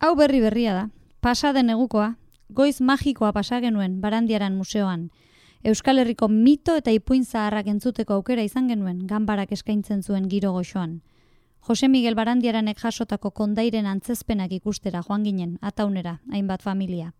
Hau berri berria da. Pasaden egukoa, goiz magikoa pasa genuen Barandiaran museoan. Euskal Herriko mito eta ipuin zaharrak entzuteko aukera izan genuen ganbarak eskaintzen zuen giro goxoan. Jose Miguel Barandiaranek jasotako kondairen antzezpenak ikustera joan ginen, ataunera, hainbat familia.